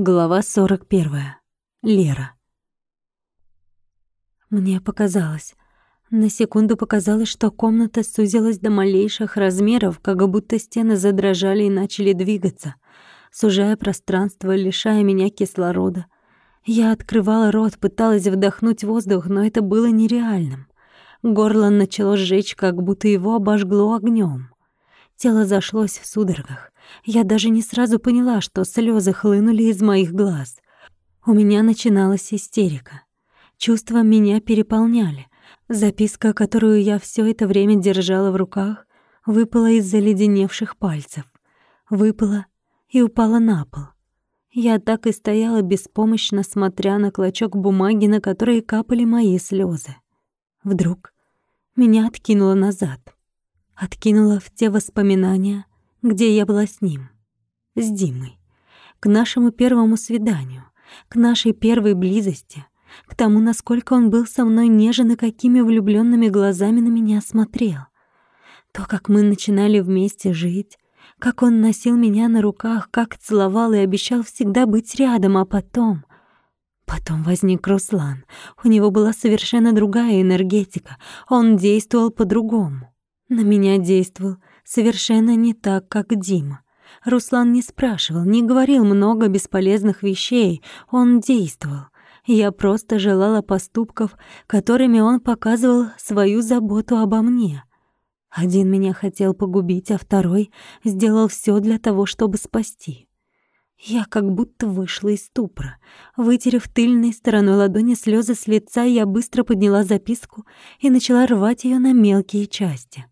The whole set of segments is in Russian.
Глава 41. Лера. Мне показалось. На секунду показалось, что комната сузилась до малейших размеров, как будто стены задрожали и начали двигаться, сужая пространство, лишая меня кислорода. Я открывала рот, пыталась вдохнуть воздух, но это было нереальным. Горло начало сжечь, как будто его обожгло огнем. Тело зашлось в судорогах. Я даже не сразу поняла, что слезы хлынули из моих глаз. У меня начиналась истерика. Чувства меня переполняли. Записка, которую я все это время держала в руках, выпала из заледеневших пальцев. Выпала и упала на пол. Я так и стояла беспомощно, смотря на клочок бумаги, на который капали мои слезы. Вдруг меня откинуло назад. Откинуло в те воспоминания, где я была с ним, с Димой, к нашему первому свиданию, к нашей первой близости, к тому, насколько он был со мной нежен и какими влюбленными глазами на меня смотрел. То, как мы начинали вместе жить, как он носил меня на руках, как целовал и обещал всегда быть рядом, а потом... Потом возник Руслан. У него была совершенно другая энергетика. Он действовал по-другому. На меня действовал совершенно не так, как Дима. Руслан не спрашивал, не говорил много бесполезных вещей, он действовал. Я просто желала поступков, которыми он показывал свою заботу обо мне. Один меня хотел погубить, а второй сделал все для того, чтобы спасти. Я как будто вышла из ступора. Вытерев тыльной стороной ладони слезы с лица, я быстро подняла записку и начала рвать ее на мелкие части.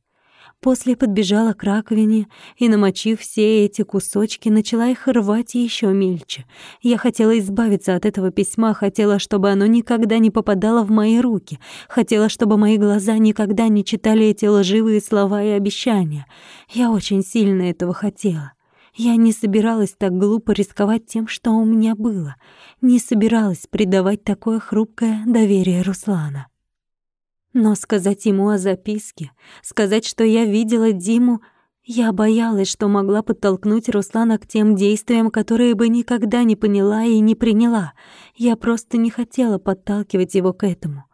После подбежала к раковине и, намочив все эти кусочки, начала их рвать еще мельче. Я хотела избавиться от этого письма, хотела, чтобы оно никогда не попадало в мои руки, хотела, чтобы мои глаза никогда не читали эти лживые слова и обещания. Я очень сильно этого хотела. Я не собиралась так глупо рисковать тем, что у меня было, не собиралась предавать такое хрупкое доверие Руслана. Но сказать ему о записке, сказать, что я видела Диму, я боялась, что могла подтолкнуть Руслана к тем действиям, которые бы никогда не поняла и не приняла. Я просто не хотела подталкивать его к этому.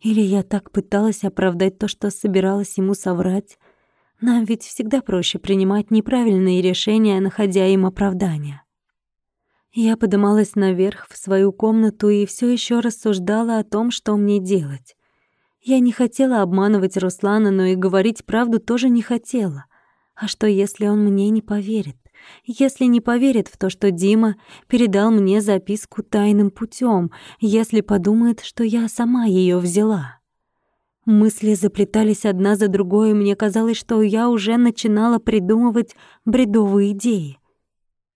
Или я так пыталась оправдать то, что собиралась ему соврать. Нам ведь всегда проще принимать неправильные решения, находя им оправдания. Я подымалась наверх в свою комнату и все еще рассуждала о том, что мне делать. Я не хотела обманывать Руслана, но и говорить правду тоже не хотела. А что, если он мне не поверит? Если не поверит в то, что Дима передал мне записку тайным путем, если подумает, что я сама ее взяла? Мысли заплетались одна за другой, и мне казалось, что я уже начинала придумывать бредовые идеи.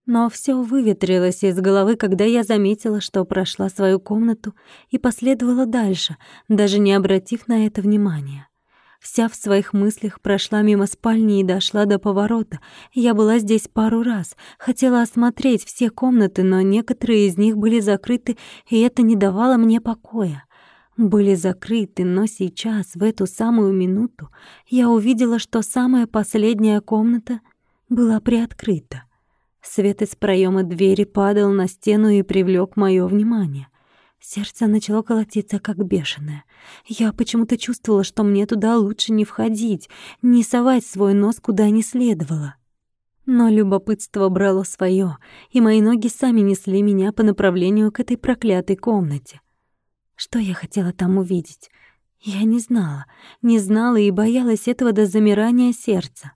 Но все выветрилось из головы, когда я заметила, что прошла свою комнату и последовала дальше, даже не обратив на это внимания. Вся в своих мыслях прошла мимо спальни и дошла до поворота. Я была здесь пару раз, хотела осмотреть все комнаты, но некоторые из них были закрыты, и это не давало мне покоя. Были закрыты, но сейчас, в эту самую минуту, я увидела, что самая последняя комната была приоткрыта. Свет из проема двери падал на стену и привлек моё внимание. Сердце начало колотиться, как бешеное. Я почему-то чувствовала, что мне туда лучше не входить, не совать свой нос куда не следовало. Но любопытство брало своё, и мои ноги сами несли меня по направлению к этой проклятой комнате. Что я хотела там увидеть? Я не знала, не знала и боялась этого до замирания сердца.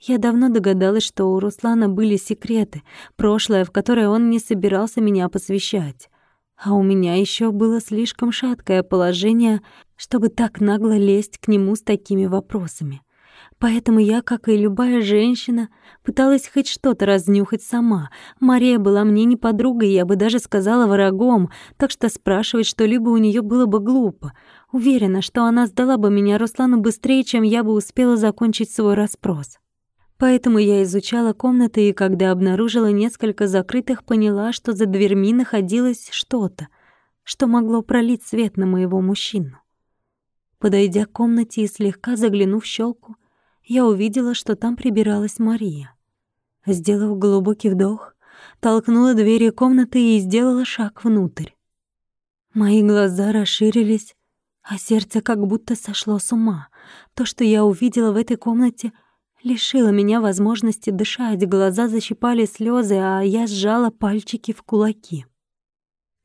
Я давно догадалась, что у Руслана были секреты, прошлое, в которое он не собирался меня посвящать. А у меня еще было слишком шаткое положение, чтобы так нагло лезть к нему с такими вопросами. Поэтому я, как и любая женщина, пыталась хоть что-то разнюхать сама. Мария была мне не подругой, я бы даже сказала врагом, так что спрашивать что-либо у нее было бы глупо. Уверена, что она сдала бы меня Руслану быстрее, чем я бы успела закончить свой расспрос. Поэтому я изучала комнаты и, когда обнаружила несколько закрытых, поняла, что за дверьми находилось что-то, что могло пролить свет на моего мужчину. Подойдя к комнате и слегка заглянув в щелку, я увидела, что там прибиралась Мария. Сделав глубокий вдох, толкнула двери комнаты и сделала шаг внутрь. Мои глаза расширились, а сердце как будто сошло с ума. То, что я увидела в этой комнате, лишило меня возможности дышать, глаза защипали слезы, а я сжала пальчики в кулаки.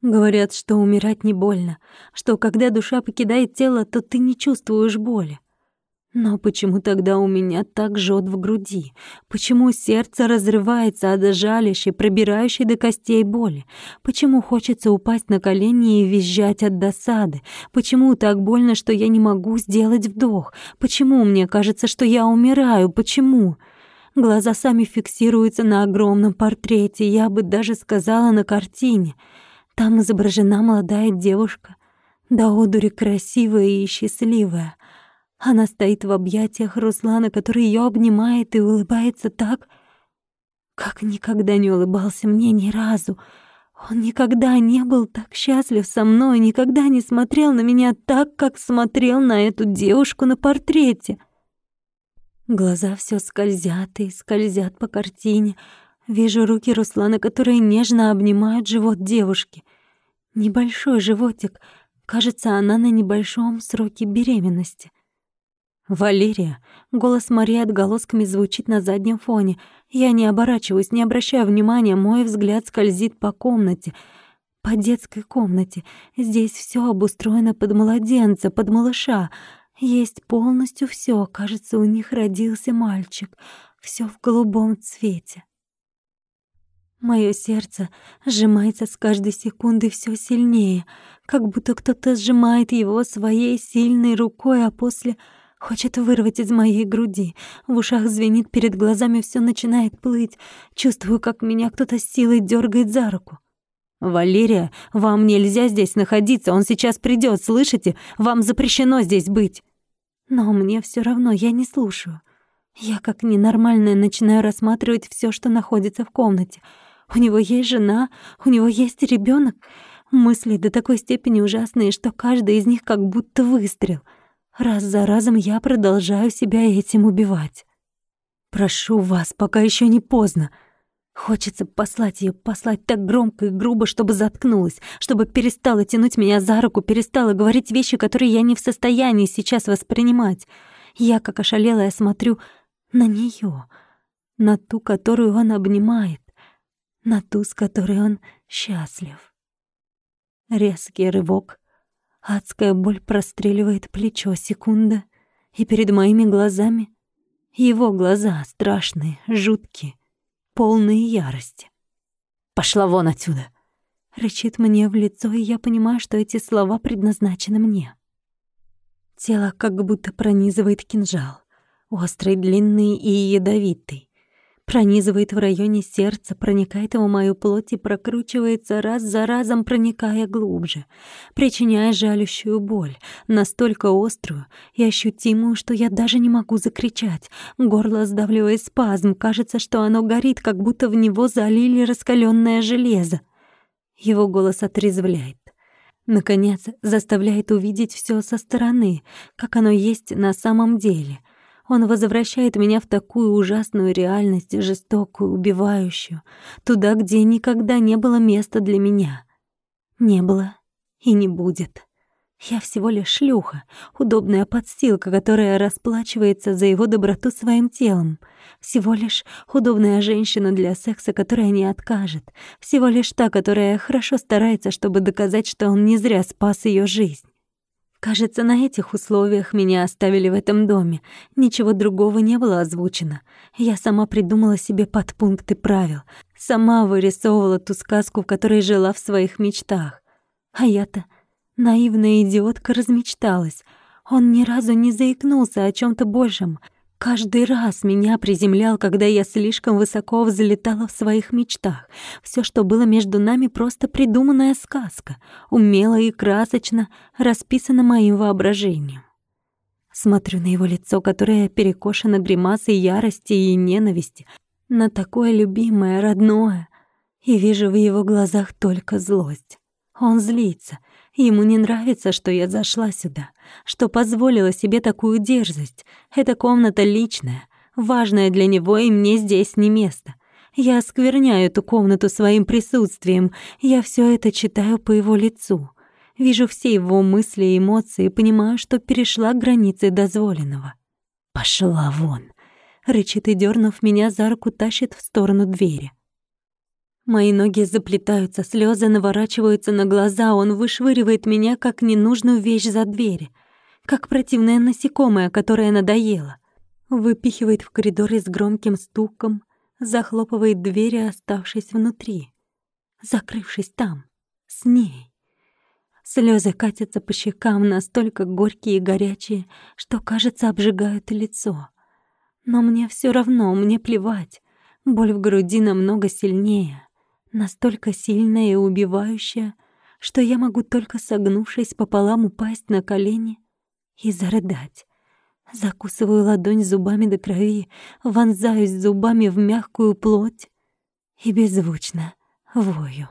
Говорят, что умирать не больно, что когда душа покидает тело, то ты не чувствуешь боли. Но почему тогда у меня так жжет в груди? Почему сердце разрывается от жалящей, пробирающей до костей боли? Почему хочется упасть на колени и визжать от досады? Почему так больно, что я не могу сделать вдох? Почему мне кажется, что я умираю? Почему? Глаза сами фиксируются на огромном портрете, я бы даже сказала на картине. Там изображена молодая девушка, до одури красивая и счастливая. Она стоит в объятиях Руслана, который ее обнимает и улыбается так, как никогда не улыбался мне ни разу. Он никогда не был так счастлив со мной, никогда не смотрел на меня так, как смотрел на эту девушку на портрете. Глаза все скользят и скользят по картине. Вижу руки Руслана, которые нежно обнимают живот девушки. Небольшой животик. Кажется, она на небольшом сроке беременности. «Валерия!» — голос Марии отголосками звучит на заднем фоне. Я не оборачиваюсь, не обращаю внимания, мой взгляд скользит по комнате, по детской комнате. Здесь все обустроено под младенца, под малыша. Есть полностью все. Кажется, у них родился мальчик. Все в голубом цвете. Моё сердце сжимается с каждой секунды все сильнее, как будто кто-то сжимает его своей сильной рукой, а после Хочет вырвать из моей груди. В ушах звенит, перед глазами все начинает плыть. Чувствую, как меня кто-то с силой дергает за руку. «Валерия, вам нельзя здесь находиться, он сейчас придет, слышите? Вам запрещено здесь быть!» Но мне все равно, я не слушаю. Я как ненормальная начинаю рассматривать все, что находится в комнате. У него есть жена, у него есть ребенок. Мысли до такой степени ужасные, что каждый из них как будто выстрел — Раз за разом я продолжаю себя этим убивать. Прошу вас, пока еще не поздно. Хочется послать ее, послать так громко и грубо, чтобы заткнулась, чтобы перестала тянуть меня за руку, перестала говорить вещи, которые я не в состоянии сейчас воспринимать. Я, как ошалелая, смотрю на нее, на ту, которую он обнимает, на ту, с которой он счастлив. Резкий рывок, Адская боль простреливает плечо секунда, и перед моими глазами его глаза страшные, жуткие, полные ярости. «Пошла вон отсюда!» Рычит мне в лицо, и я понимаю, что эти слова предназначены мне. Тело как будто пронизывает кинжал, острый, длинный и ядовитый пронизывает в районе сердца, проникает в мою плоть и прокручивается раз за разом, проникая глубже, причиняя жалющую боль, настолько острую и ощутимую, что я даже не могу закричать. Горло сдавливает спазм, кажется, что оно горит, как будто в него залили раскаленное железо. Его голос отрезвляет. Наконец, заставляет увидеть все со стороны, как оно есть на самом деле — он возвращает меня в такую ужасную реальность, жестокую, убивающую, туда, где никогда не было места для меня. Не было и не будет. Я всего лишь шлюха, удобная подстилка, которая расплачивается за его доброту своим телом. Всего лишь удобная женщина для секса, которая не откажет. Всего лишь та, которая хорошо старается, чтобы доказать, что он не зря спас ее жизнь. Кажется, на этих условиях меня оставили в этом доме. Ничего другого не было озвучено. Я сама придумала себе подпункты правил. Сама вырисовывала ту сказку, в которой жила в своих мечтах. А я-то, наивная идиотка, размечталась. Он ни разу не заикнулся о чем то большем. Каждый раз меня приземлял, когда я слишком высоко взлетала в своих мечтах. Все, что было между нами, просто придуманная сказка, умело и красочно расписана моим воображением. Смотрю на его лицо, которое перекошено гримасой ярости и ненависти, на такое любимое, родное, и вижу в его глазах только злость. Он злится — Ему не нравится, что я зашла сюда, что позволила себе такую дерзость. Эта комната личная, важная для него, и мне здесь не место. Я оскверняю эту комнату своим присутствием. Я все это читаю по его лицу. Вижу все его мысли и эмоции понимаю, что перешла границы дозволенного. «Пошла вон!» — рычит и, дернув меня за руку, тащит в сторону двери. Мои ноги заплетаются, слезы наворачиваются на глаза, он вышвыривает меня, как ненужную вещь за дверь, как противное насекомое, которое надоело. Выпихивает в коридор с громким стуком, захлопывает двери, оставшись внутри, закрывшись там, с ней. Слезы катятся по щекам, настолько горькие и горячие, что, кажется, обжигают лицо. Но мне все равно, мне плевать. Боль в груди намного сильнее, настолько сильная и убивающая, что я могу только согнувшись пополам упасть на колени и зарыдать. Закусываю ладонь зубами до крови, вонзаюсь зубами в мягкую плоть и беззвучно вою.